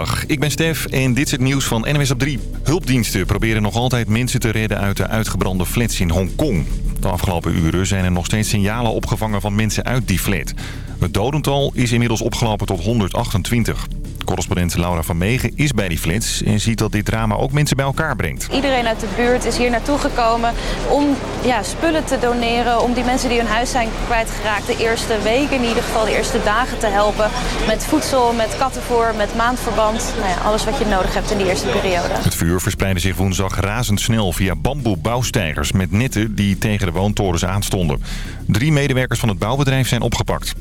Goedemiddag, ik ben Stef en dit is het nieuws van NWS op 3. Hulpdiensten proberen nog altijd mensen te redden uit de uitgebrande flats in Hongkong. De afgelopen uren zijn er nog steeds signalen opgevangen van mensen uit die flat. Het dodental is inmiddels opgelopen tot 128. Correspondent Laura van Megen is bij die flats en ziet dat dit drama ook mensen bij elkaar brengt. Iedereen uit de buurt is hier naartoe gekomen om ja, spullen te doneren. Om die mensen die hun huis zijn kwijtgeraakt de eerste weken, in ieder geval de eerste dagen te helpen. Met voedsel, met kattenvoer, met maandverband. Nou ja, alles wat je nodig hebt in die eerste periode. Het vuur verspreidde zich woensdag razendsnel via bamboebouwsteigers met netten die tegen de woontorens aanstonden. Drie medewerkers van het bouwbedrijf zijn opgepakt.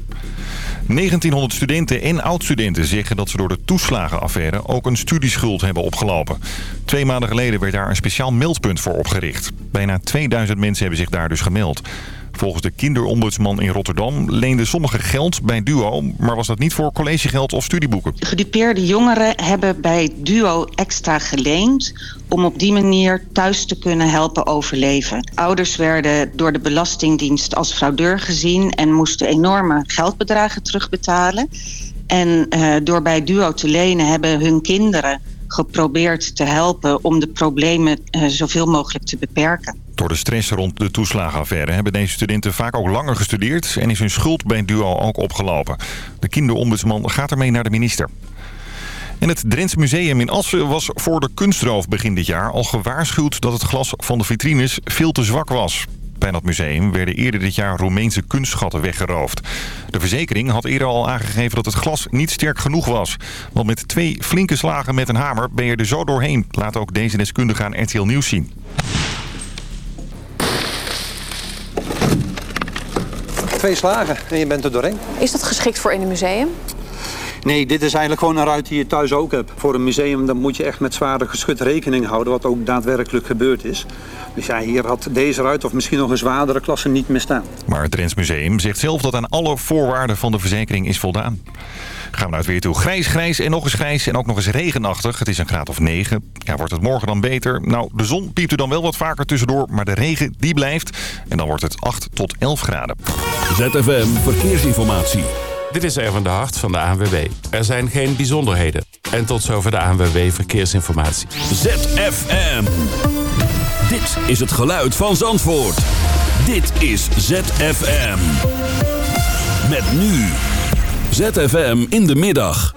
1900 studenten en oud-studenten zeggen dat ze door de toeslagenaffaire ook een studieschuld hebben opgelopen. Twee maanden geleden werd daar een speciaal meldpunt voor opgericht. Bijna 2000 mensen hebben zich daar dus gemeld. Volgens de kinderombudsman in Rotterdam leenden sommigen geld bij Duo... maar was dat niet voor collegegeld of studieboeken. Gedupeerde jongeren hebben bij Duo extra geleend... om op die manier thuis te kunnen helpen overleven. Ouders werden door de Belastingdienst als fraudeur gezien... en moesten enorme geldbedragen terugbetalen. En uh, door bij Duo te lenen hebben hun kinderen geprobeerd te helpen... om de problemen uh, zoveel mogelijk te beperken. Door de stress rond de toeslagenaffaire hebben deze studenten vaak ook langer gestudeerd... en is hun schuld bij Duo ook opgelopen. De kinderombudsman gaat ermee naar de minister. En het Drents Museum in Assen was voor de kunstroof begin dit jaar al gewaarschuwd dat het glas van de vitrines veel te zwak was. Bij dat museum werden eerder dit jaar Roemeense kunstschatten weggeroofd. De verzekering had eerder al aangegeven dat het glas niet sterk genoeg was. Want met twee flinke slagen met een hamer ben je er zo doorheen. Laat ook deze deskundige aan RTL Nieuws zien. Twee slagen en je bent er doorheen. Is dat geschikt voor in een museum? Nee, dit is eigenlijk gewoon een ruit die je thuis ook hebt. Voor een museum dan moet je echt met zware geschut rekening houden... wat ook daadwerkelijk gebeurd is. Dus ja, hier had deze ruit of misschien nog een zwaardere klasse niet meer staan. Maar het Drents Museum zegt zelf dat aan alle voorwaarden van de verzekering is voldaan. Gaan we naar het weer toe. Grijs, grijs en nog eens grijs en ook nog eens regenachtig. Het is een graad of 9. Ja, wordt het morgen dan beter? Nou, de zon piept er dan wel wat vaker tussendoor, maar de regen die blijft. En dan wordt het 8 tot 11 graden. ZFM Verkeersinformatie. Dit is Erwin de Hart van de ANWB. Er zijn geen bijzonderheden. En tot zover de ANWB Verkeersinformatie. ZFM. Dit is het geluid van Zandvoort. Dit is ZFM. Met nu. ZFM in de middag.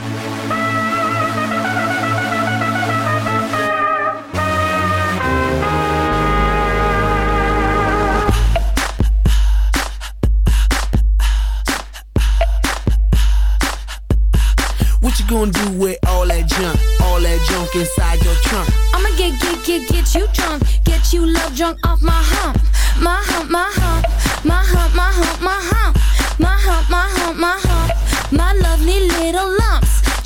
What you gonna do with all that junk? All that junk inside your trunk? I'ma get, get, get, get you drunk. Get you love drunk off my hump. My hump, my hump. My hump, my hump, my hump.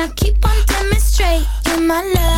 I keep on demonstrating my love.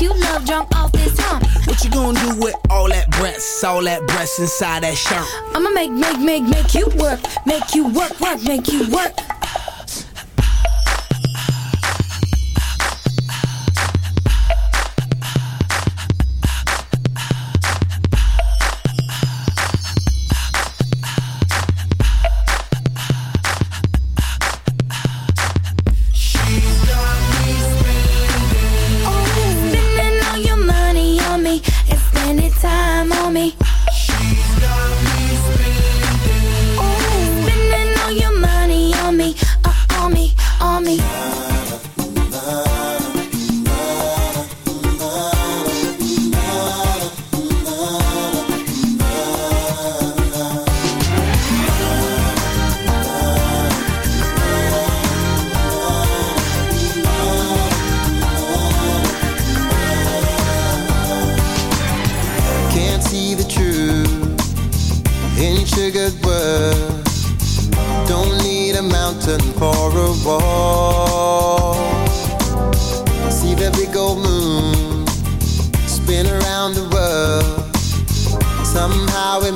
You love drunk off this hump. What you gonna do with all that breasts? All that breasts inside that shirt? I'ma make, make, make, make you work. Make you work, work, make you work.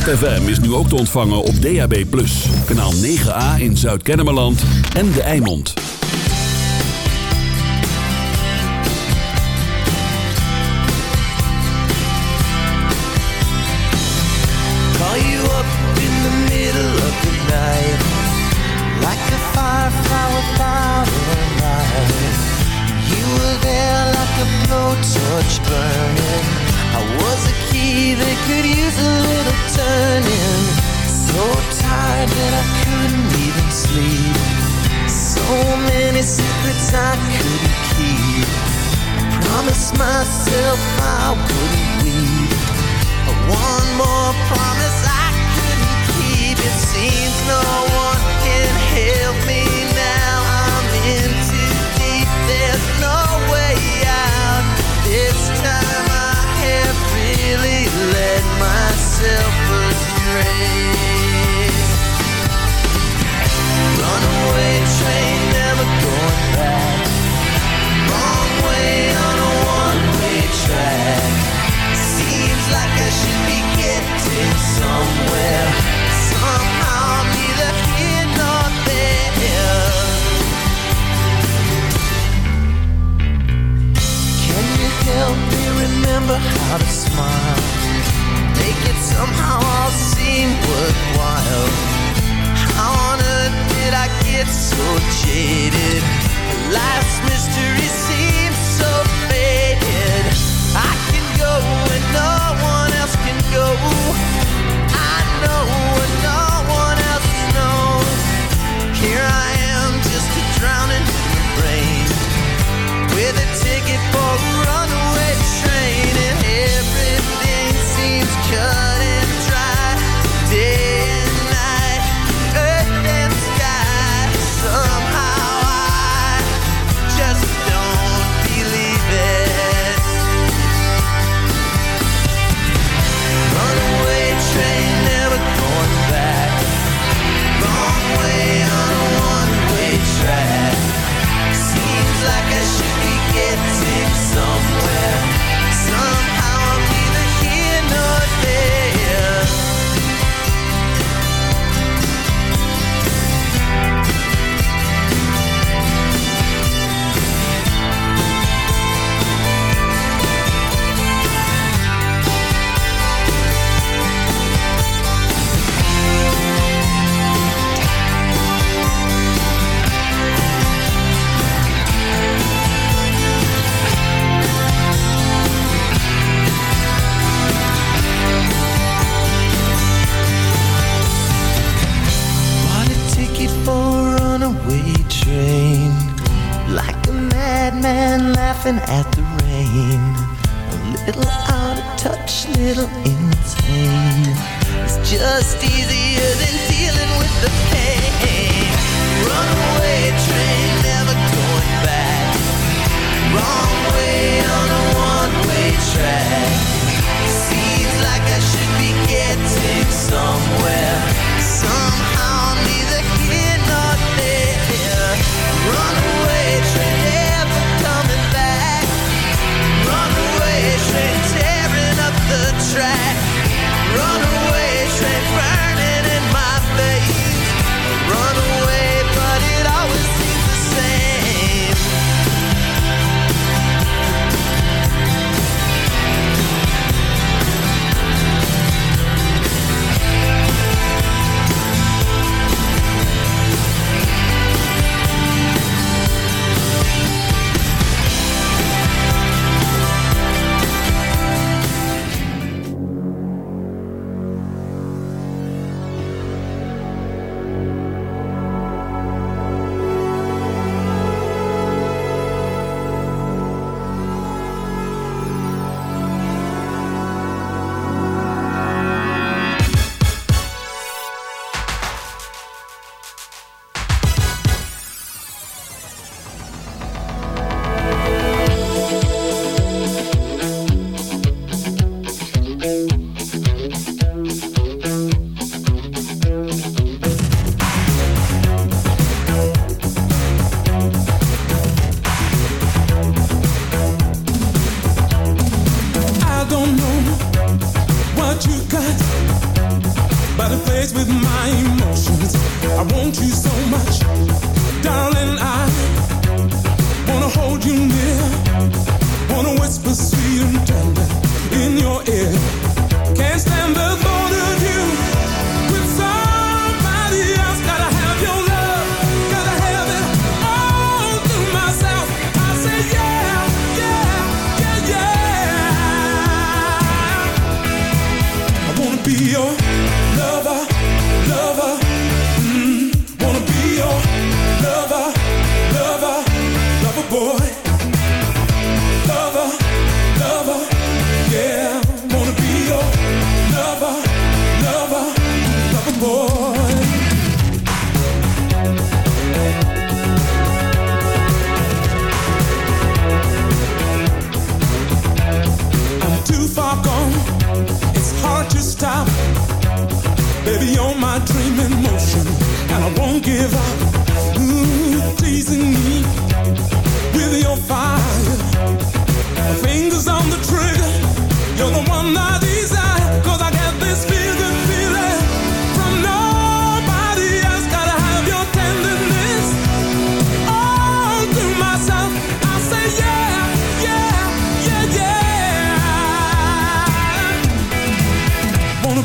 ZFM is nu ook te ontvangen op DAB+. Kanaal 9A in Zuid-Kennemerland en De Eimond. Call you up in the middle of the night Like a firefly without a light You were there like a blowtorch burn could use a little turning. So tired that I couldn't even sleep. So many secrets I couldn't keep. Promised myself I wouldn't weep. One more promise I couldn't keep. It seems no one can help me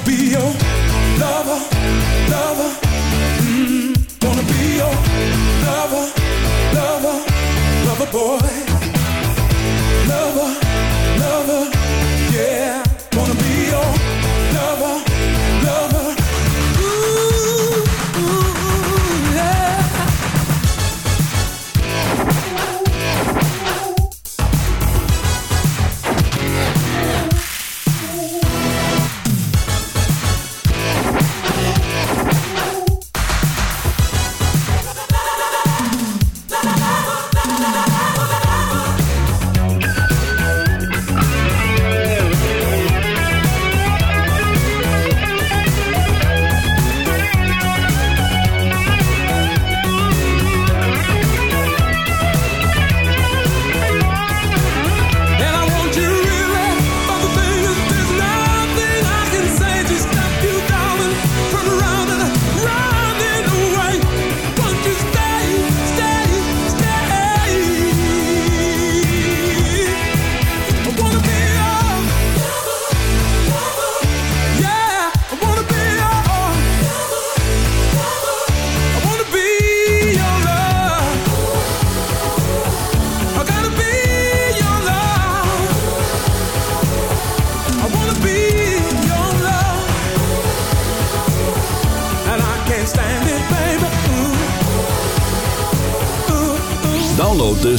be your lover, lover. Mm, wanna be your lover, lover, lover boy. Lover, lover, yeah.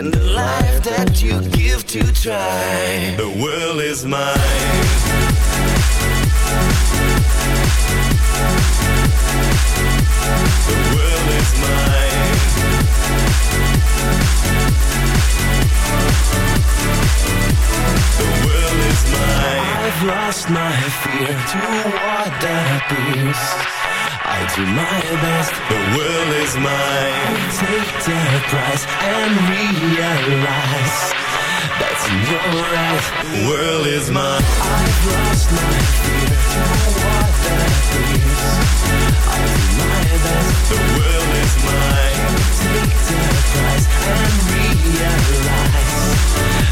In the life that you give to try. The world is mine. The world is mine. The world is mine. I've lost my fear to what that appears. I do my best. The world is mine. Take the prize and realize that's your eyes. The world is mine. I've lost my fear to what that appears. I do my best. The world is mine. Take the prize and realize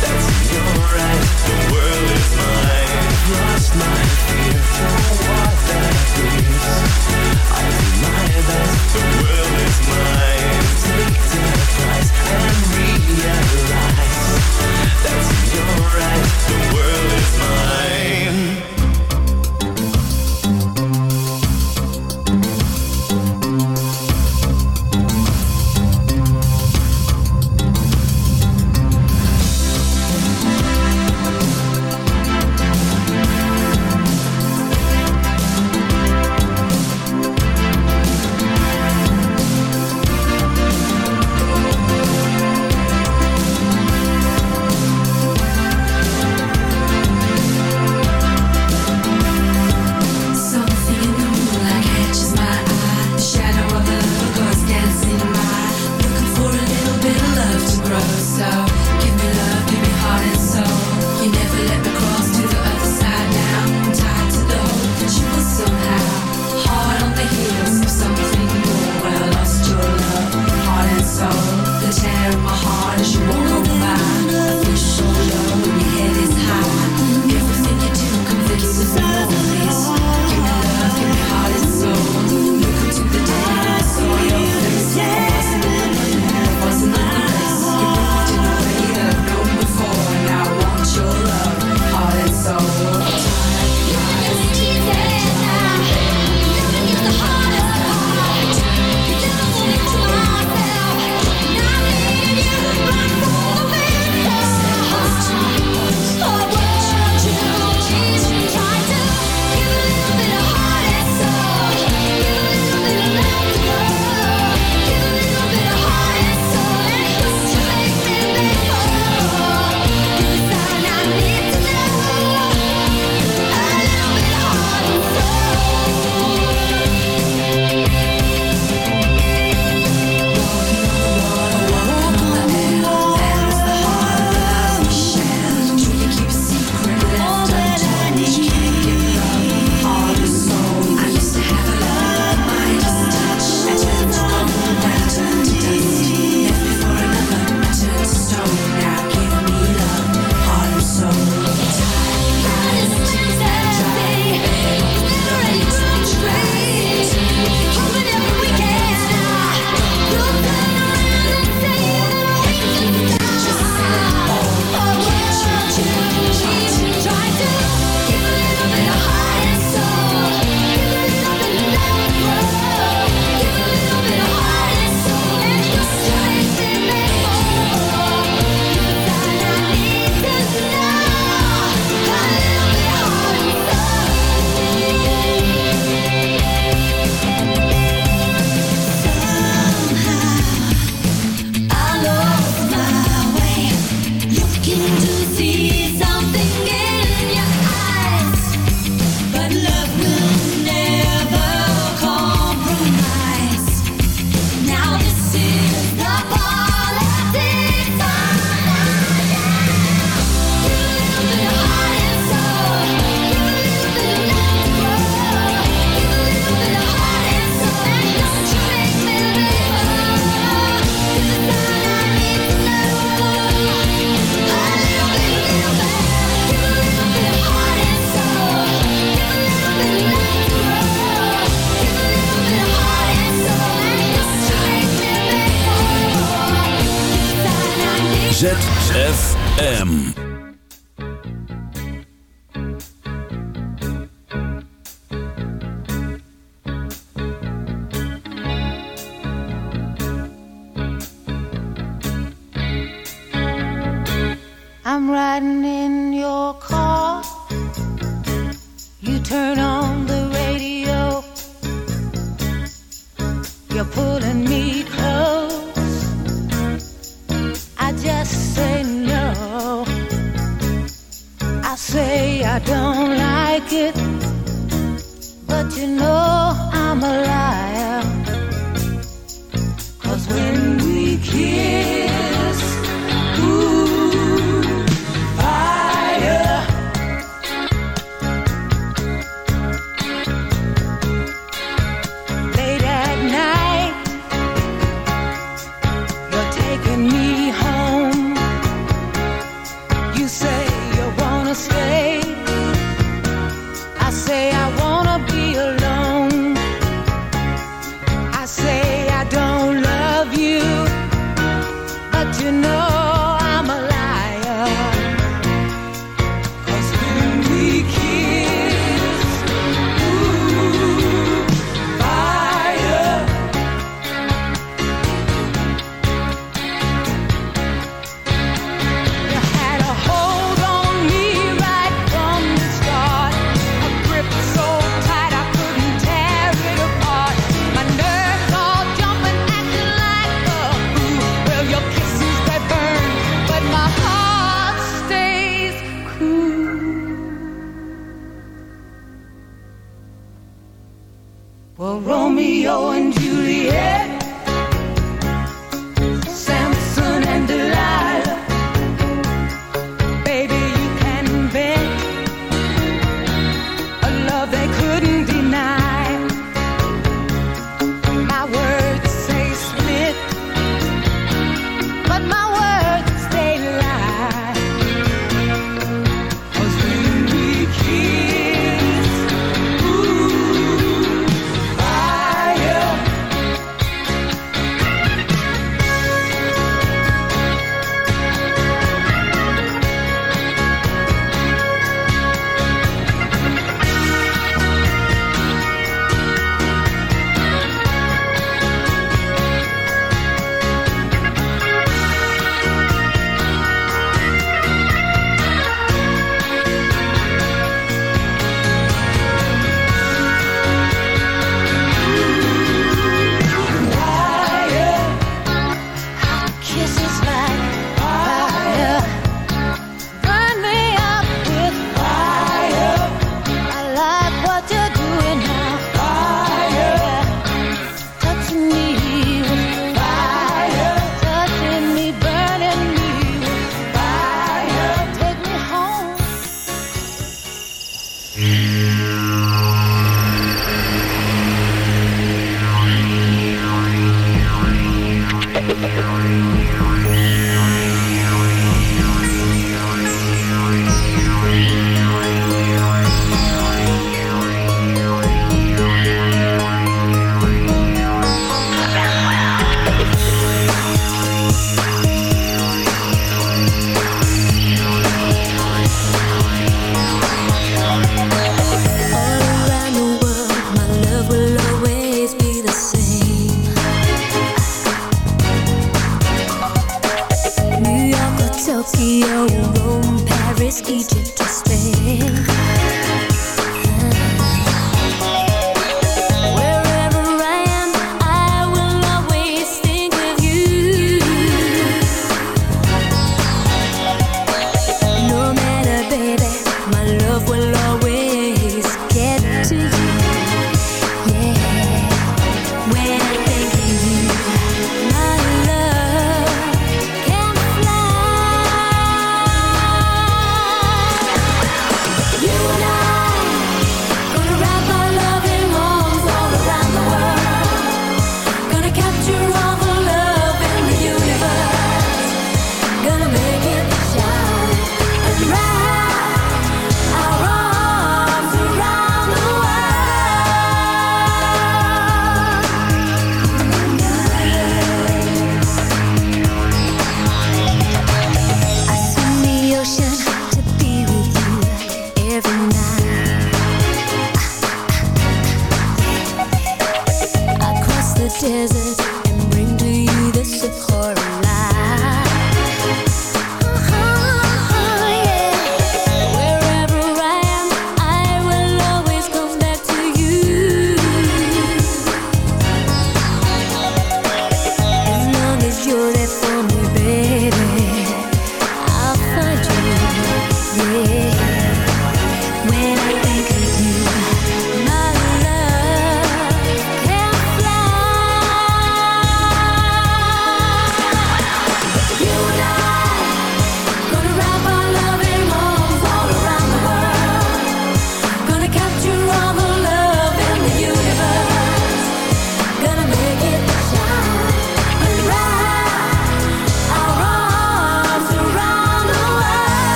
that's your eyes. The world is mine. I've lost my fear to what that appears. Do. The world is mine. Take the prize and realize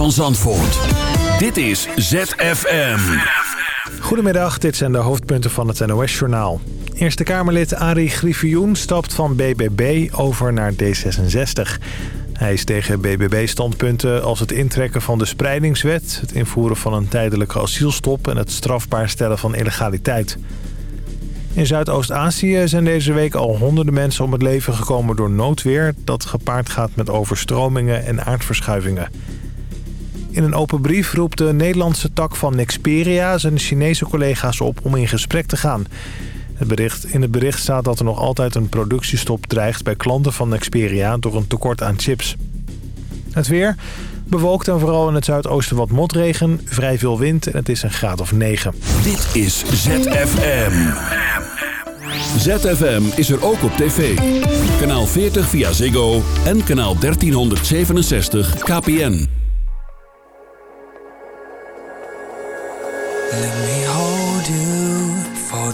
van Zandvoort. Dit is ZFM. Goedemiddag, dit zijn de hoofdpunten van het NOS-journaal. Eerste Kamerlid Arie Griffioen stapt van BBB over naar D66. Hij is tegen BBB-standpunten als het intrekken van de spreidingswet... het invoeren van een tijdelijke asielstop... en het strafbaar stellen van illegaliteit. In Zuidoost-Azië zijn deze week al honderden mensen om het leven gekomen door noodweer... dat gepaard gaat met overstromingen en aardverschuivingen. In een open brief roept de Nederlandse tak van Nexperia zijn Chinese collega's op om in gesprek te gaan. Het bericht, in het bericht staat dat er nog altijd een productiestop dreigt bij klanten van Nexperia door een tekort aan chips. Het weer bewolkt en vooral in het zuidoosten wat motregen, vrij veel wind en het is een graad of 9. Dit is ZFM. ZFM is er ook op tv. Kanaal 40 via Ziggo en kanaal 1367 KPN.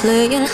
playing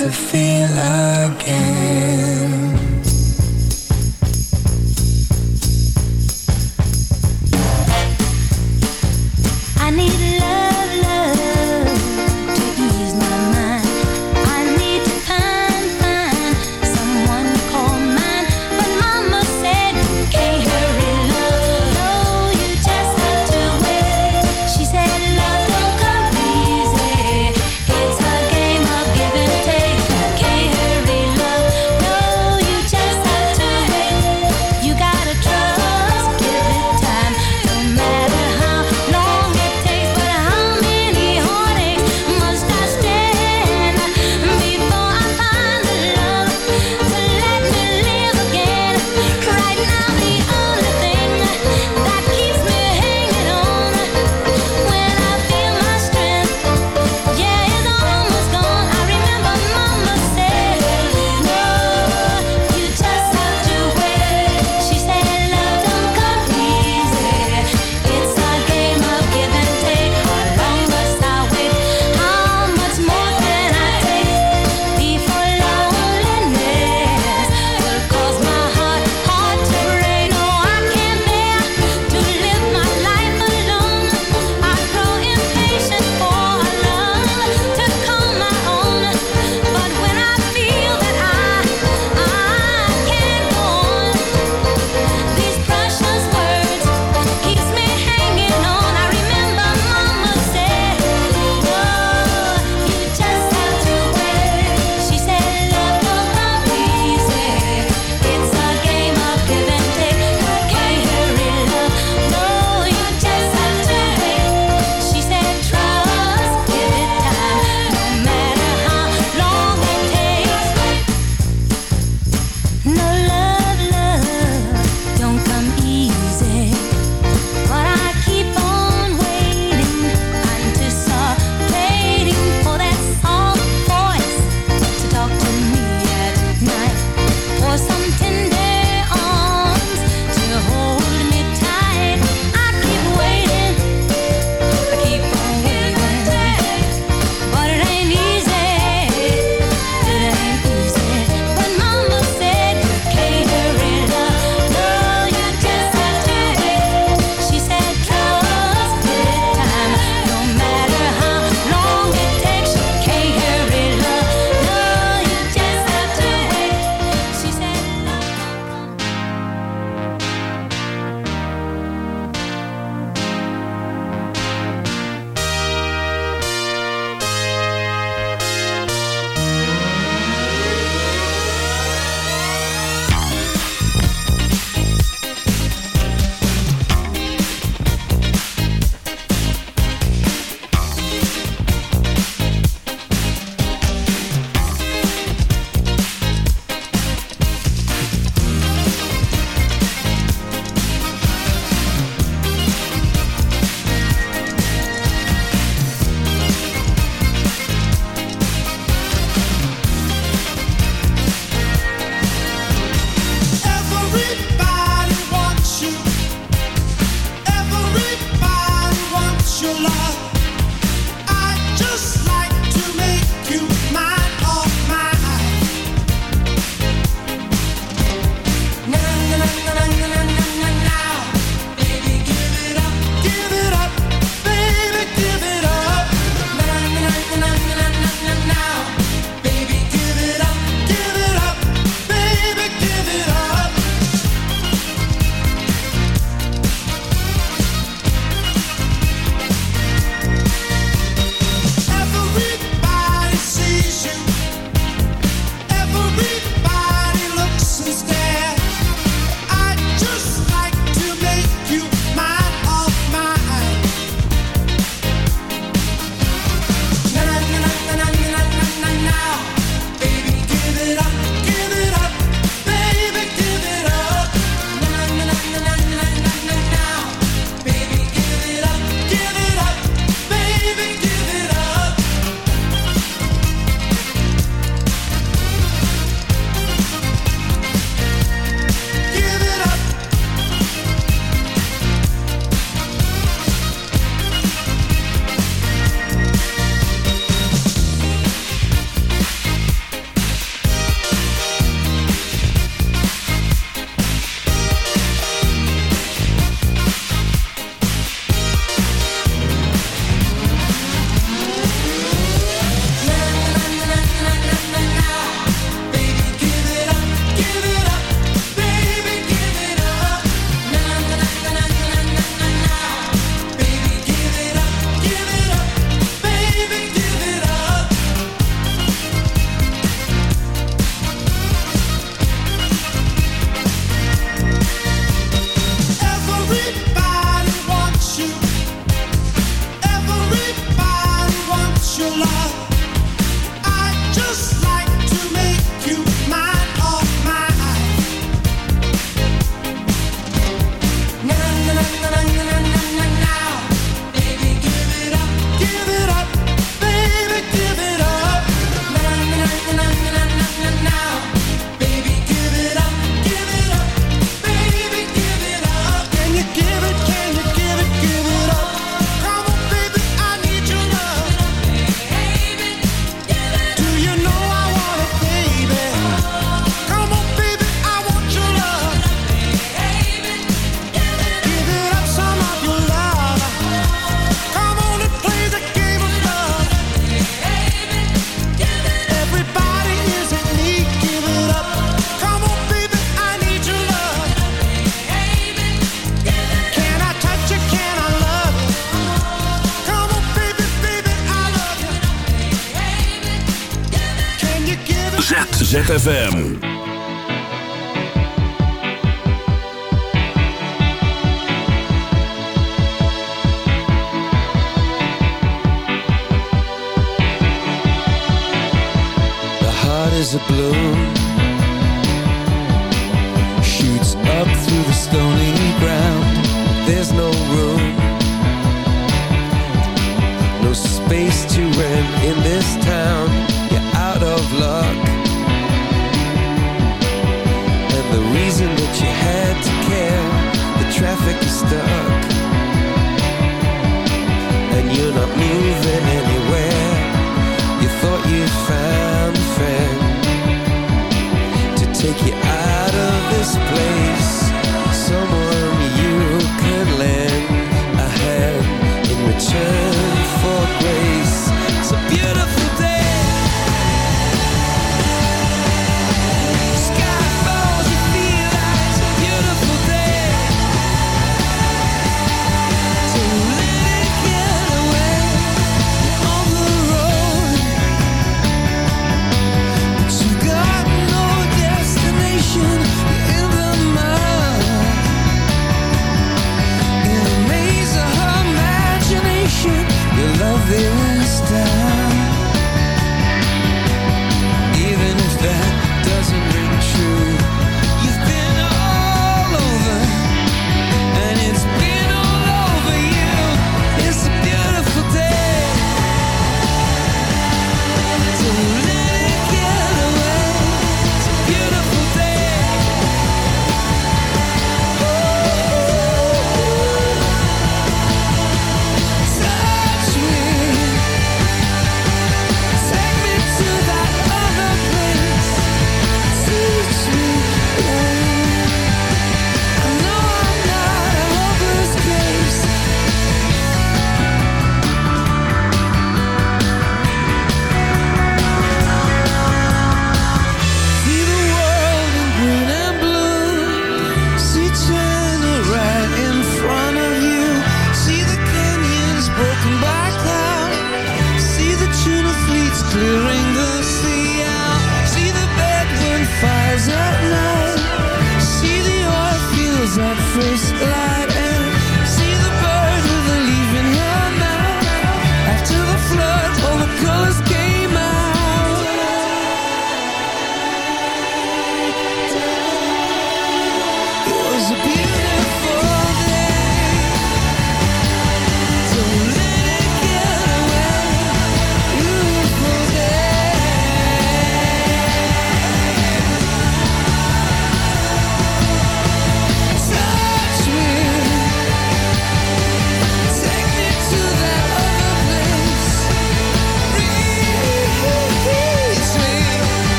to feel again.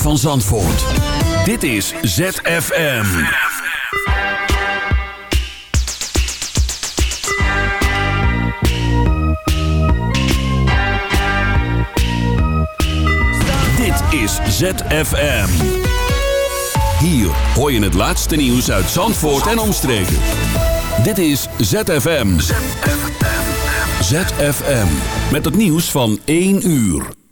Van Zandvoort. Dit is ZFM. Dit is ZFM. Hier hoor je het laatste nieuws uit Zandvoort en omstreken. Dit is ZFM. ZFM. Met het nieuws van 1 uur.